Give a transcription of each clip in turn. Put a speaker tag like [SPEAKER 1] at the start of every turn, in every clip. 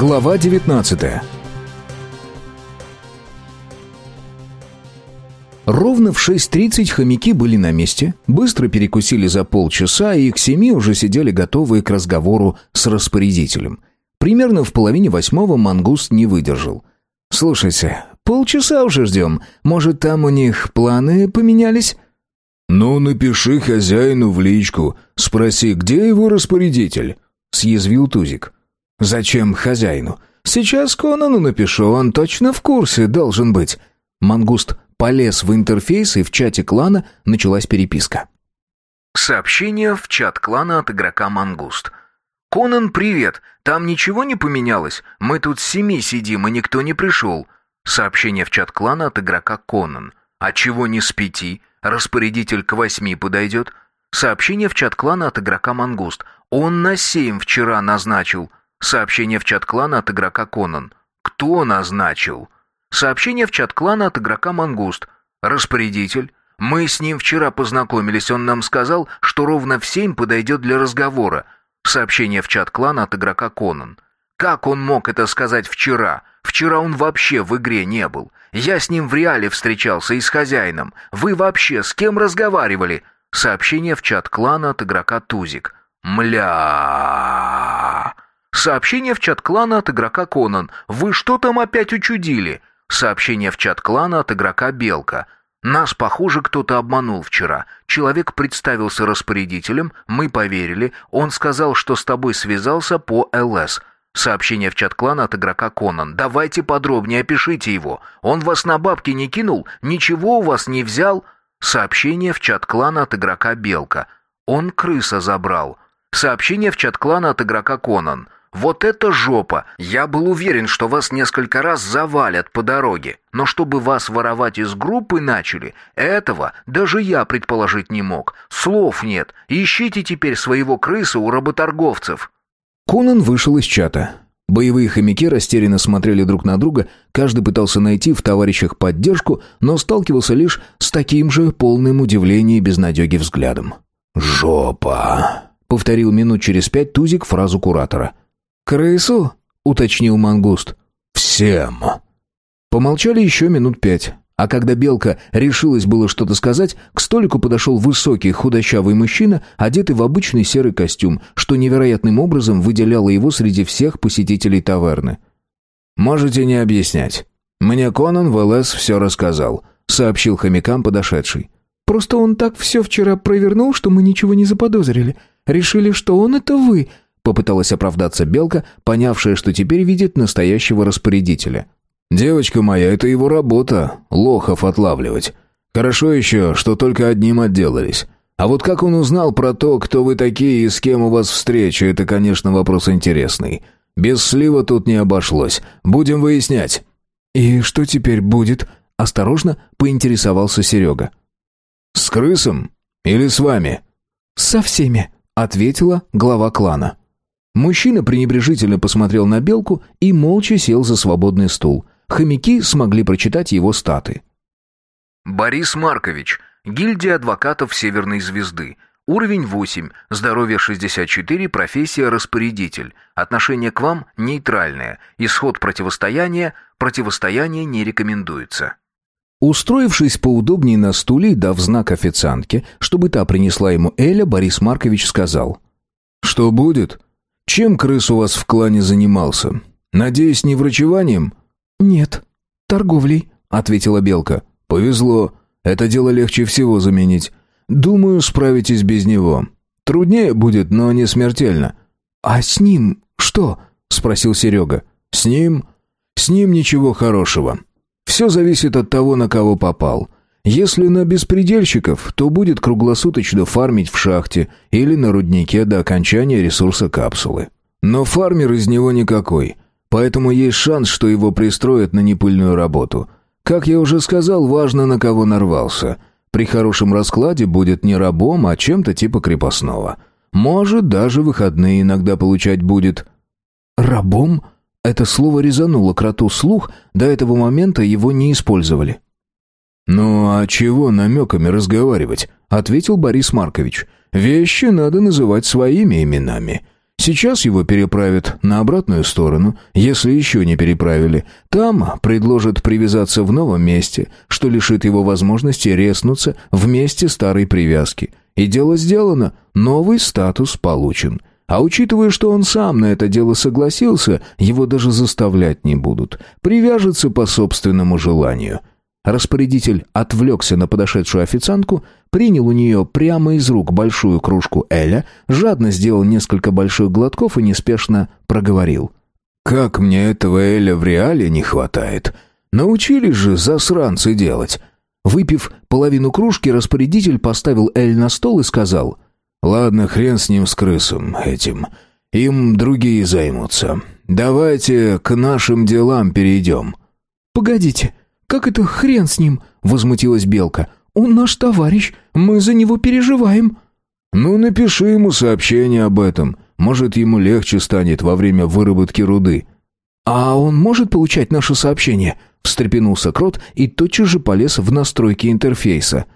[SPEAKER 1] Глава 19 Ровно в 6.30 хомяки были на месте, быстро перекусили за полчаса и к семи уже сидели готовые к разговору с распорядителем. Примерно в половине восьмого мангуст не выдержал. «Слушайте, полчаса уже ждем. Может, там у них планы поменялись?»
[SPEAKER 2] «Ну, напиши хозяину в личку. Спроси, где его распорядитель?»
[SPEAKER 1] — съязвил Тузик. «Зачем хозяину? Сейчас Конану напишу, он точно в курсе должен быть». Мангуст полез в интерфейс, и в чате клана началась переписка. Сообщение в чат клана от игрока Мангуст. «Конан, привет! Там ничего не поменялось? Мы тут с семи сидим, и никто не пришел». Сообщение в чат клана от игрока Конан. «А чего не с пяти? Распорядитель к восьми подойдет?» Сообщение в чат клана от игрока Мангуст. «Он на семь вчера назначил». Сообщение в чат клана от игрока Конан. Кто назначил? Сообщение в чат клана от игрока Мангуст. Распорядитель. Мы с ним вчера познакомились, он нам сказал, что ровно в семь подойдет для разговора. Сообщение в чат клана от игрока Конан. Как он мог это сказать вчера? Вчера он вообще в игре не был. Я с ним в реале встречался и с хозяином. Вы вообще с кем разговаривали? Сообщение в чат клана от игрока Тузик. Мля. Сообщение в чат клана от игрока Конан. Вы что там опять учудили? Сообщение в чат клана от игрока Белка. Нас, похоже, кто-то обманул вчера. Человек представился распорядителем, мы поверили. Он сказал, что с тобой связался по ЛС. Сообщение в чат клана от игрока Конан. Давайте подробнее опишите его. Он вас на бабки не кинул, ничего у вас не взял. Сообщение в чат клана от игрока Белка. Он крыса забрал. Сообщение в чат клана от игрока Конан. Вот это жопа! Я был уверен, что вас несколько раз завалят по дороге. Но чтобы вас воровать из группы начали, этого даже я предположить не мог. Слов нет. Ищите теперь своего крыса у работорговцев. Конан вышел из чата. Боевые хомяки растерянно смотрели друг на друга, каждый пытался найти в товарищах поддержку, но сталкивался лишь с таким же полным удивления и безнадеги взглядом.
[SPEAKER 2] «Жопа!»
[SPEAKER 1] — повторил минут через пять Тузик фразу куратора. «Крысу?» — уточнил мангуст.
[SPEAKER 2] «Всем!»
[SPEAKER 1] Помолчали еще минут пять. А когда Белка решилась было что-то сказать, к столику подошел высокий худощавый мужчина, одетый в обычный серый костюм, что невероятным образом выделяло его среди всех посетителей таверны.
[SPEAKER 2] «Можете не объяснять. Мне Конан в ЛС все рассказал», — сообщил хомякам подошедший.
[SPEAKER 3] «Просто он так все вчера провернул, что мы ничего не заподозрили. Решили, что он это вы», — попыталась оправдаться Белка, понявшая, что теперь видит настоящего распорядителя.
[SPEAKER 2] «Девочка моя, это его работа — лохов отлавливать. Хорошо еще, что только одним отделались. А вот как он узнал про то, кто вы такие и с кем у вас встреча, это, конечно, вопрос интересный. Без слива тут не обошлось. Будем выяснять».
[SPEAKER 1] «И что теперь будет?» — осторожно поинтересовался Серега.
[SPEAKER 2] «С крысом? Или с вами?»
[SPEAKER 3] «Со всеми», —
[SPEAKER 1] ответила глава клана. Мужчина пренебрежительно посмотрел на белку и молча сел за свободный стул. Хомяки смогли прочитать его статы. Борис Маркович, гильдия адвокатов Северной Звезды. Уровень 8, здоровье 64, профессия распорядитель. Отношение к вам нейтральное. Исход противостояния, противостояние не рекомендуется. Устроившись поудобнее на стуле и дав знак официантке, чтобы та принесла ему Эля, Борис Маркович сказал.
[SPEAKER 2] «Что будет? Чем крыс у вас в клане занимался? Надеюсь, не врачеванием?»
[SPEAKER 3] «Нет, торговлей», — ответила Белка.
[SPEAKER 2] «Повезло. Это дело легче всего заменить. Думаю, справитесь без него. Труднее будет, но не смертельно».
[SPEAKER 3] «А с ним что?» — спросил Серега.
[SPEAKER 2] «С ним? С ним ничего хорошего. Все зависит от того, на кого попал. Если на беспредельщиков, то будет круглосуточно фармить в шахте или на руднике до окончания ресурса капсулы. Но фармер из него никакой. Поэтому есть шанс, что его пристроят на непыльную работу. Как я уже сказал, важно, на кого нарвался. При хорошем раскладе будет не рабом, а чем-то типа крепостного. Может, даже выходные иногда получать будет.
[SPEAKER 1] «Рабом?» Это слово резануло кроту слух, до этого момента его не использовали.
[SPEAKER 2] «Ну а чего намеками разговаривать?» — ответил Борис Маркович. «Вещи надо называть своими именами. Сейчас его переправят на обратную сторону, если еще не переправили. Там предложат привязаться в новом месте, что лишит его возможности резнуться в месте старой привязки. И дело сделано, новый статус получен. А учитывая, что он сам на это дело согласился, его даже заставлять не будут. Привяжется по собственному желанию. Распорядитель отвлекся на подошедшую официантку, принял у нее прямо из рук большую кружку Эля, жадно сделал несколько больших глотков и неспешно проговорил. «Как мне этого Эля в реале не хватает! Научились же засранцы делать!» Выпив половину кружки, распорядитель поставил Эль на стол и сказал, «Ладно, хрен с ним, с крысом этим. Им другие займутся. Давайте к нашим делам перейдем».
[SPEAKER 3] «Погодите, как это хрен с ним?» — возмутилась Белка. «Он наш товарищ, мы за него переживаем».
[SPEAKER 2] «Ну, напиши ему сообщение об этом. Может, ему легче станет во время выработки руды».
[SPEAKER 3] «А он может получать наши сообщения?» — встрепенулся Крот и тотчас же полез в настройки интерфейса.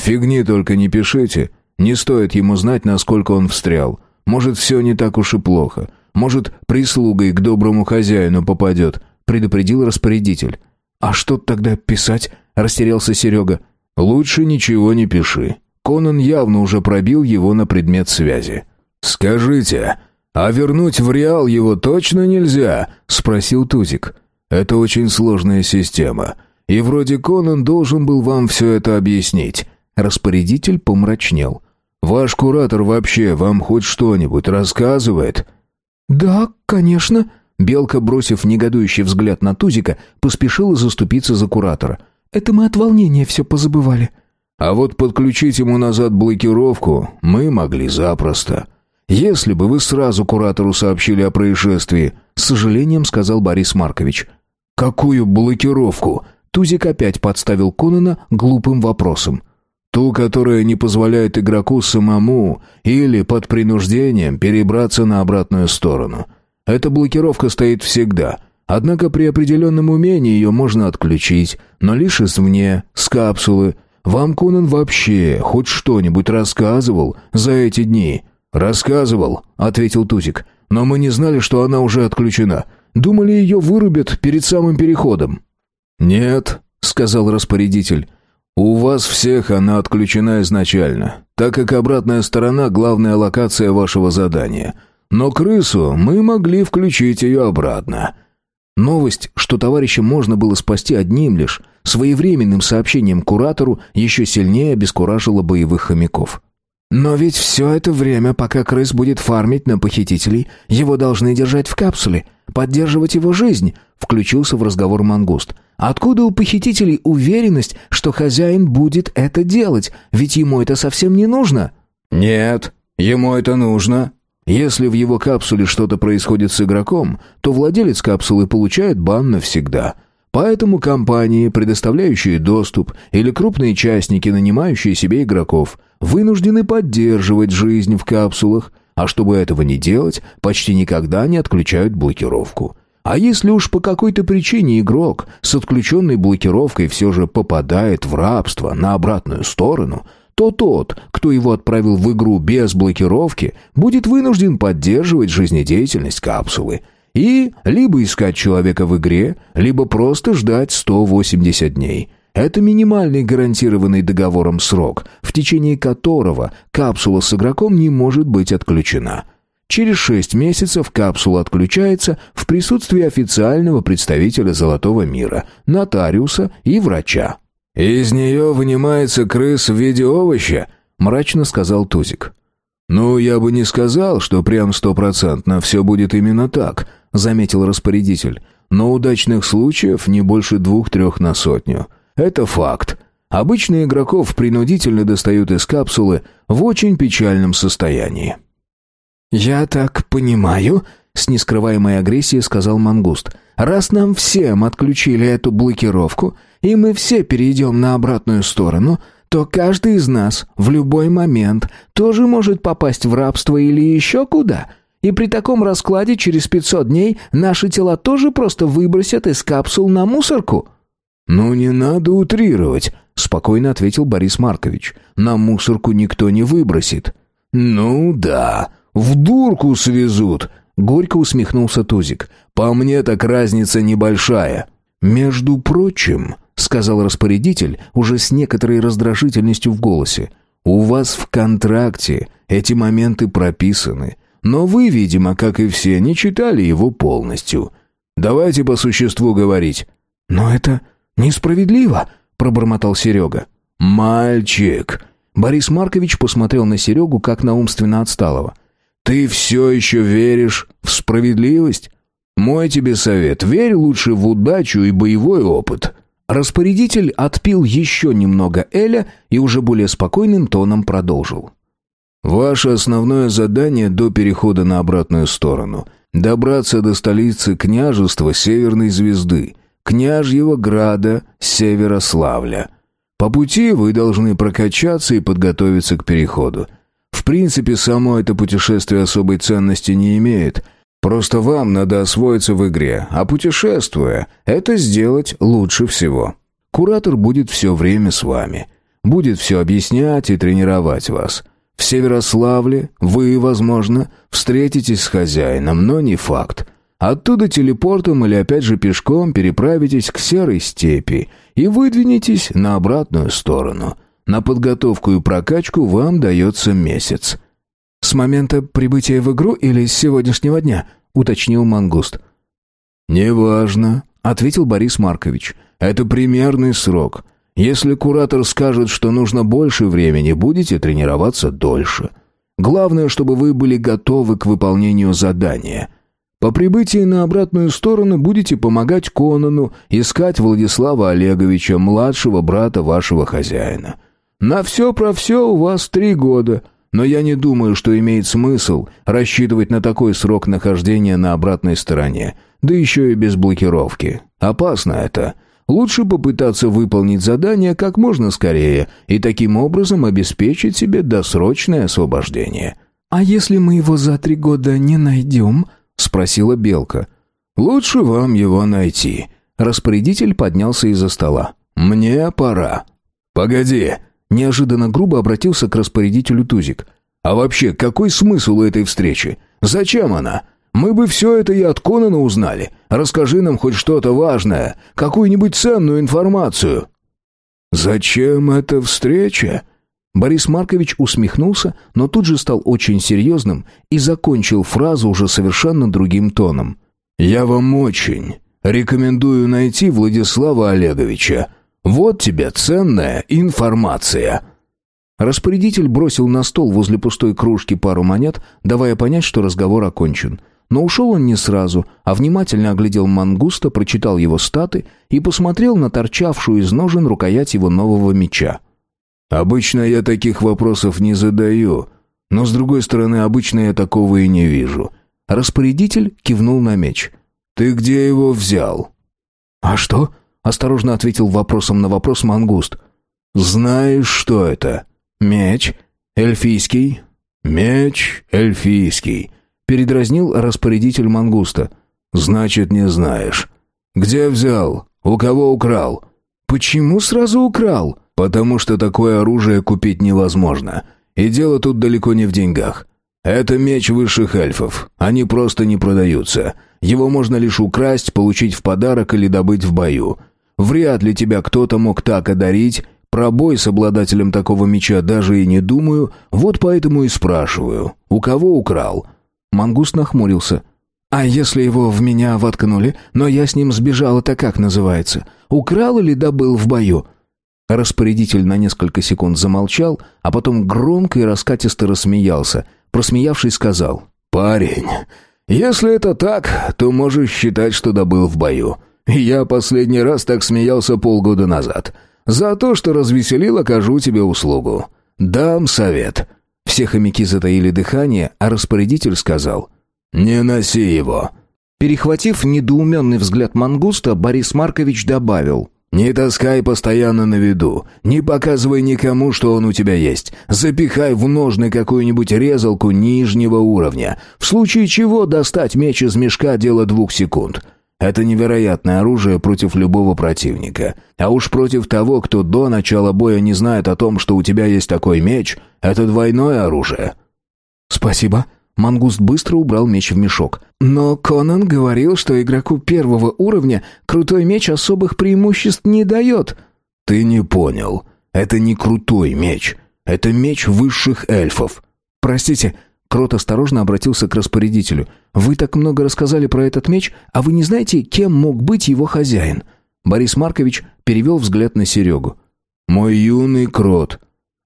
[SPEAKER 2] «Фигни только не пишите. Не стоит ему знать, насколько он встрял. Может, все не так уж и плохо. Может, прислугой к доброму хозяину попадет», — предупредил распорядитель.
[SPEAKER 3] «А что тогда писать?» — растерялся Серега.
[SPEAKER 2] «Лучше ничего не пиши. Конан явно уже пробил его на предмет связи». «Скажите, а вернуть в Реал его точно нельзя?» — спросил Тузик. «Это очень сложная система. И вроде Конан должен был вам все это объяснить». Распорядитель помрачнел. «Ваш куратор вообще вам хоть что-нибудь рассказывает?»
[SPEAKER 3] «Да, конечно», Белка, бросив негодующий взгляд на Тузика, поспешила заступиться за куратора. «Это мы от волнения все позабывали».
[SPEAKER 2] «А вот подключить ему назад блокировку мы могли запросто. Если бы вы сразу куратору сообщили о происшествии», — с сожалением сказал Борис Маркович. «Какую блокировку?» Тузик опять подставил Конана глупым вопросом. «Ту, которая не позволяет игроку самому или под принуждением перебраться на обратную сторону». Эта блокировка стоит всегда. Однако при определенном умении ее можно отключить, но лишь извне, с капсулы. Вам Конан вообще хоть что-нибудь рассказывал за эти дни? Рассказывал, ответил Тузик. Но мы не знали, что она уже отключена. Думали, ее вырубят перед самым переходом. Нет, сказал распорядитель. У вас всех она отключена изначально, так как обратная сторона главная локация вашего задания. Но крысу мы могли включить ее обратно. Новость, что товарища можно было спасти одним лишь своевременным сообщением куратору, еще сильнее обескуражила боевых хомяков. «Но ведь все это время, пока крыс будет фармить на похитителей, его должны держать в капсуле, поддерживать его жизнь», — включился в разговор мангуст. «Откуда у похитителей уверенность, что хозяин будет это делать? Ведь ему это совсем не нужно». «Нет, ему это нужно», если в его капсуле что-то происходит с игроком, то владелец капсулы получает бан навсегда. Поэтому компании, предоставляющие доступ, или крупные частники, нанимающие себе игроков, вынуждены поддерживать жизнь в капсулах, а чтобы этого не делать, почти никогда не отключают блокировку. А если уж по какой-то причине игрок с отключенной блокировкой все же попадает в рабство на обратную сторону – то тот, кто его отправил в игру без блокировки, будет вынужден поддерживать жизнедеятельность капсулы и либо искать человека в игре, либо просто ждать 180 дней. Это минимальный гарантированный договором срок, в течение которого капсула с игроком не может быть отключена. Через 6 месяцев капсула отключается в присутствии официального представителя Золотого мира, нотариуса и врача. «Из нее вынимается крыс в виде овоща», — мрачно сказал Тузик. «Ну, я бы не сказал, что прям стопроцентно все будет именно так», — заметил распорядитель. «Но удачных случаев не больше двух-трех на сотню. Это факт. Обычно игроков принудительно достают из капсулы в очень печальном состоянии».
[SPEAKER 3] «Я так понимаю», — с нескрываемой агрессией сказал Мангуст, «раз нам всем отключили эту блокировку, и мы все перейдем на обратную сторону, то каждый из нас в любой момент тоже может попасть в рабство или еще куда. И при таком раскладе через 500 дней наши тела тоже просто выбросят из капсул на мусорку».
[SPEAKER 2] «Ну не надо утрировать», — спокойно ответил Борис Маркович. «На мусорку никто не выбросит». «Ну да», в дурку свезут!» Горько усмехнулся Тузик. «По мне так разница небольшая». «Между прочим», — сказал распорядитель, уже с некоторой раздражительностью в голосе, «у вас в контракте эти моменты прописаны, но вы, видимо, как и все, не читали его полностью. Давайте по существу говорить».
[SPEAKER 3] «Но это несправедливо», — пробормотал Серега.
[SPEAKER 2] «Мальчик!»
[SPEAKER 3] Борис Маркович посмотрел на Серегу, как на умственно отсталого.
[SPEAKER 2] «Ты все еще веришь в справедливость? Мой тебе совет, верь лучше в удачу и боевой опыт».
[SPEAKER 3] Распорядитель отпил еще немного Эля и уже более спокойным тоном продолжил.
[SPEAKER 2] «Ваше основное задание до перехода на обратную сторону — добраться до столицы княжества Северной Звезды, княжьего града Северославля. По пути вы должны прокачаться и подготовиться к переходу. В принципе, само это путешествие особой ценности не имеет. Просто вам надо освоиться в игре, а путешествуя, это сделать лучше всего. Куратор будет все время с вами. Будет все объяснять и тренировать вас. В Северославле вы, возможно, встретитесь с хозяином, но не факт. Оттуда телепортом или опять же пешком переправитесь к Серой степи и выдвинетесь на обратную сторону. На подготовку и прокачку вам дается месяц.
[SPEAKER 3] «С момента прибытия в игру или с сегодняшнего дня?» — уточнил Мангуст.
[SPEAKER 2] «Неважно», — ответил Борис Маркович. «Это примерный срок. Если куратор скажет, что нужно больше времени, будете тренироваться дольше. Главное, чтобы вы были готовы к выполнению задания». По прибытии на обратную сторону будете помогать Конану искать Владислава Олеговича, младшего брата вашего хозяина. На все про все у вас три года, но я не думаю, что имеет смысл рассчитывать на такой срок нахождения на обратной стороне, да еще и без блокировки. Опасно это. Лучше попытаться выполнить задание как можно скорее и таким образом обеспечить себе досрочное освобождение.
[SPEAKER 3] «А если мы его за три года не найдем?» — спросила Белка.
[SPEAKER 2] «Лучше вам его найти». Распорядитель поднялся из-за стола. «Мне пора». «Погоди!» — неожиданно грубо обратился к распорядителю Тузик. «А вообще, какой смысл у этой встречи? Зачем она? Мы бы все это и от Конана узнали. Расскажи нам хоть что-то важное, какую-нибудь ценную информацию». «Зачем эта встреча?»
[SPEAKER 3] Борис Маркович усмехнулся, но тут же стал очень серьезным и закончил фразу уже совершенно другим тоном.
[SPEAKER 2] «Я вам очень рекомендую найти Владислава Олеговича. Вот тебе ценная информация».
[SPEAKER 3] Распорядитель бросил на стол возле пустой кружки пару монет, давая понять, что разговор окончен. Но ушел он не сразу, а внимательно оглядел мангуста, прочитал его статы и посмотрел на торчавшую из ножен рукоять его нового меча.
[SPEAKER 2] Обычно я таких вопросов не задаю, но с другой стороны, обычно я такого и не вижу.
[SPEAKER 3] Распорядитель кивнул на меч.
[SPEAKER 2] Ты где его взял?
[SPEAKER 3] А что? Осторожно ответил вопросом на вопрос мангуст.
[SPEAKER 2] Знаешь, что это?
[SPEAKER 3] Меч эльфийский.
[SPEAKER 2] Меч эльфийский.
[SPEAKER 3] Передразнил распорядитель мангуста.
[SPEAKER 2] Значит, не знаешь. Где взял? У кого украл?
[SPEAKER 3] Почему сразу украл?
[SPEAKER 2] Потому что такое оружие купить невозможно. И дело тут далеко не в деньгах. Это меч высших эльфов. Они просто не продаются. Его можно лишь украсть, получить в подарок или добыть в бою. Вряд ли тебя кто-то мог так одарить. Про бой с обладателем такого меча даже и не думаю. Вот поэтому и спрашиваю. У кого украл?»
[SPEAKER 3] Мангуст нахмурился. «А если его в меня воткнули, но я с ним сбежал, это как называется? Украл или добыл в бою?» Распорядитель на несколько секунд замолчал, а потом громко и раскатисто рассмеялся. Просмеявшись, сказал
[SPEAKER 2] «Парень, если это так, то можешь считать, что добыл в бою. Я последний раз так смеялся полгода назад. За то, что развеселил, окажу тебе услугу. Дам совет».
[SPEAKER 3] Все хомяки затаили дыхание, а распорядитель сказал
[SPEAKER 2] «Не носи его».
[SPEAKER 3] Перехватив недоуменный взгляд мангуста, Борис Маркович добавил
[SPEAKER 2] «Не таскай постоянно на виду, не показывай никому, что он у тебя есть. Запихай в ножны какую-нибудь резалку нижнего уровня. В случае чего достать меч из мешка – дело двух секунд. Это невероятное оружие против любого противника. А уж против того, кто до начала боя не знает о том, что у тебя есть такой меч – это двойное оружие».
[SPEAKER 3] «Спасибо»,
[SPEAKER 1] Мангуст быстро убрал меч в мешок.
[SPEAKER 3] «Но Конан говорил, что игроку первого уровня крутой меч особых преимуществ не дает».
[SPEAKER 2] «Ты не понял. Это не крутой меч. Это меч высших эльфов».
[SPEAKER 3] «Простите». Крот осторожно обратился к распорядителю. «Вы так много рассказали про этот меч, а вы не знаете, кем мог быть его хозяин?»
[SPEAKER 1] Борис Маркович перевел взгляд на Серегу.
[SPEAKER 2] «Мой юный крот,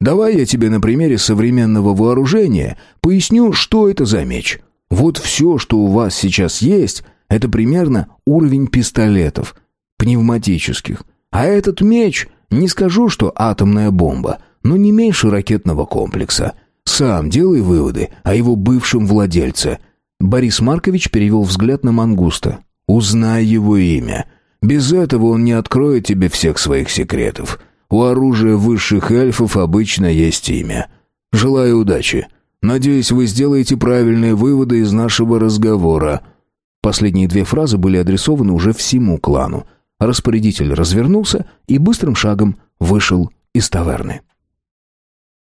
[SPEAKER 2] давай я тебе на примере современного вооружения поясню, что это за меч. Вот все, что у вас сейчас есть, это примерно уровень пистолетов, пневматических. А этот меч, не скажу, что атомная бомба, но не меньше ракетного комплекса. Сам делай выводы о его бывшем владельце».
[SPEAKER 1] Борис Маркович перевел взгляд на Мангуста.
[SPEAKER 2] «Узнай его имя». Без этого он не откроет тебе всех своих секретов. У оружия высших эльфов обычно есть имя. Желаю удачи. Надеюсь, вы сделаете правильные выводы из нашего разговора».
[SPEAKER 1] Последние две фразы были адресованы уже всему клану. Распорядитель развернулся и быстрым шагом вышел из таверны.